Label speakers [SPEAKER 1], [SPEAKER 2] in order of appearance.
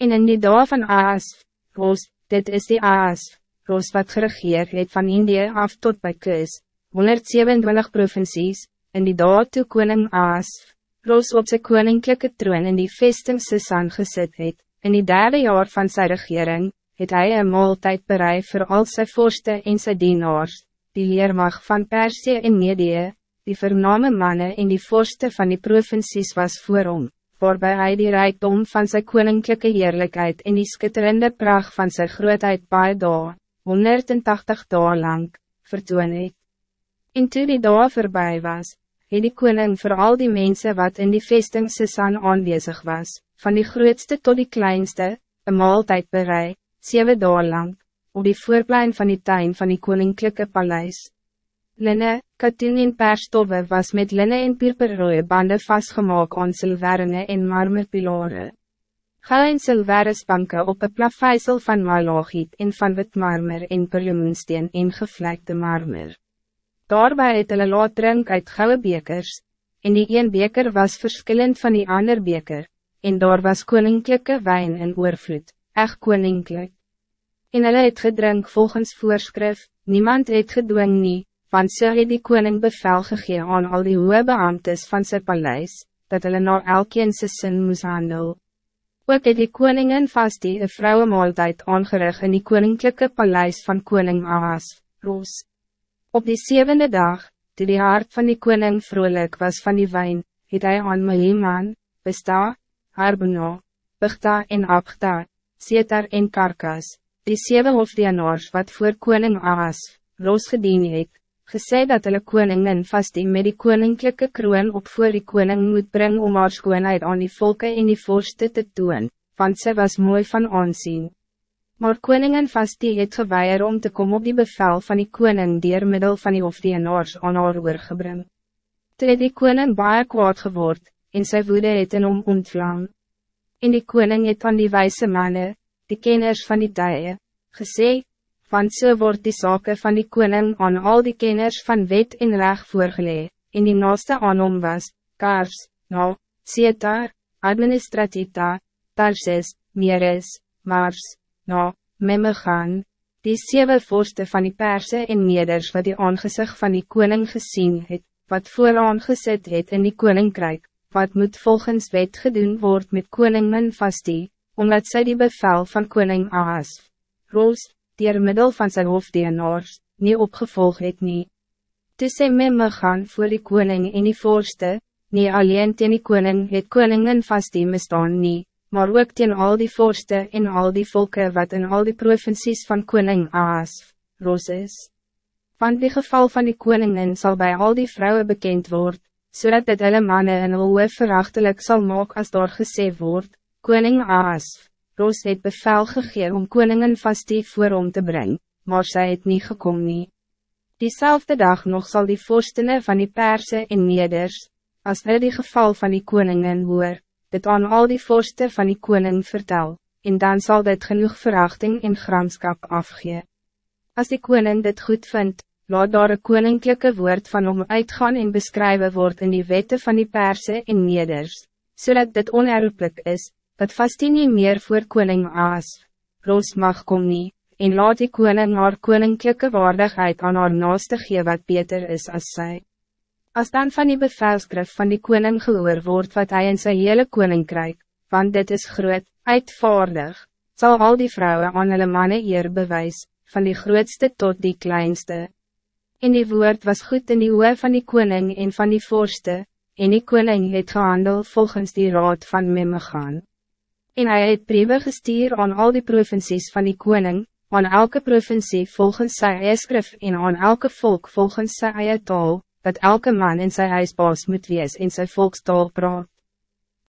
[SPEAKER 1] En in die dag van Aas, Roos, dit is die Aas, Roos wat geregeer het van Indië af tot bij Kus, 127 provincies, in die dag toe koning Aas, Roos op zijn koninklijke troon in die vesting Sisan gesit het, in die derde jaar van zijn regering, het hij een maaltijd bereid voor al zijn vorsten en zijn dienaars, die leermacht van Persie en Medië, die vername mannen en die vorsten van die provincies was voor hom waarbij hij die rijkdom van zijn koninklijke heerlijkheid en die skitterende pracht van zijn grootheid baie dae, 180 dae lang, vertoon het. En toe die dae voorbij was, het die koning voor al die mensen wat in die vesting Sisan aanwezig was, van die grootste tot die kleinste, een maaltijd bereid, 7 dae lang, op die voorplein van die tuin van die koninklijke paleis. Linne, katoen en perstoffe was met linne en purperrooie bande vastgemaakt aan silverne en marmerpilare. Gou en silvere spanke op een plafijsel van malogiet en van wit marmer en perlemoensteen en gevlekte marmer. Daarbij het hulle laat drink uit goue bekers, en die een beker was verschillend van die ander beker, en daar was koninklijke wijn en oorvloed, echt koninklijk. En hulle het gedrink volgens voorschrift, niemand het gedwing nie, want so het die koning bevel gegee aan al die hoge beambtes van zijn paleis, dat hulle na elkeen sy sin moes handel. Ook het die koningin vast die een vrouwenmaaltijd aangerig in die koninklijke paleis van koning Ahas, Roos. Op die zevende dag, toe die hart van die koning vrolijk was van die wijn, het hy aan Mahiman, Besta, Harbuna, Bigta en Abgta, Setar en Karkas, die zeven hofdienaars wat voor koning Ahas, Roos gedien het, gesê dat hulle koningin vastie met die koninklijke kroon op voor die koning moet brengen om haar skoonheid aan die volken en die vorste te doen, want ze was mooi van aanzien. Maar koningin vastie het geweier om te komen op die bevel van die koning dier middel van die hofdienaars aan haar oorgebring. Toe het die koning baie kwaad geword, en sy woede het in hom ontvlam. En die koning het aan die wijze mannen, die kenners van die tye, gesê, want so wordt die zaken van die koning aan al die kenners van wet en recht voorgeleid, en die naaste aan hom was, Kars, Nou, Setar, Administratita, Tarsis, Meres, Mars, Nou, Memegaan, die zeven vorsten van die Perse en Meders wat die aangezicht van die koning gezien het, wat vooraan gezet het in die koninkrijk, wat moet volgens wet gedoen word met koning Menfasti, omdat zij die bevel van koning Ahas, Roos, dier middel van zijn hoofdienaars, nie opgevolg het nie. Toe sy memme gaan voor die koning en die voorste, nie alleen teen die koning het koningin vast die misdaan nie, maar ook teen al die voorste en al die volken wat in al die provincies van koning Aas, Roos is. Want die geval van die koningin zal bij al die vrouwen bekend worden, zodat so dit hulle manne in hulle verachtelijk zal maak als daar gesê word, koning Aas, Roos het bevel gegee om koningin vastie voor om te brengen, maar zij het niet gekomen. Nie. Diezelfde dag nog zal die vorstene van die Perse en Meders, als hij die geval van die koningin hoor, dit aan al die vorsten van die koning vertel, en dan zal dit genoeg verachting en gramskap afgee. Als die koning dit goed vindt, laat daar een koninklijke woord van om uitgaan en beschrijven wordt in die wetten van die Perse en Meders, zodat dit onherroepelijk is, dat vast nie meer voor koning Aas, Roos mag kom nie, en laat die koning haar koninklijke waardigheid aan haar naaste gee wat beter is als zij. Als dan van die bevelskrif van die koning gehoor wordt wat hij in zijn hele koninkrijk, want dit is groot, uitvaardig, zal al die vrouwen aan hulle manne eer bewys, van die grootste tot die kleinste. En die woord was goed in die oor van die koning en van die voorste, en die koning het gehandel volgens die raad van Memmegaan. En hij het briewe gestuur aan al die provincies van die koning, aan elke provincie volgens sy eie skrif en aan elke volk volgens sy eie taal, dat elke man in sy huisbaas moet wees en sy volkstaal praat.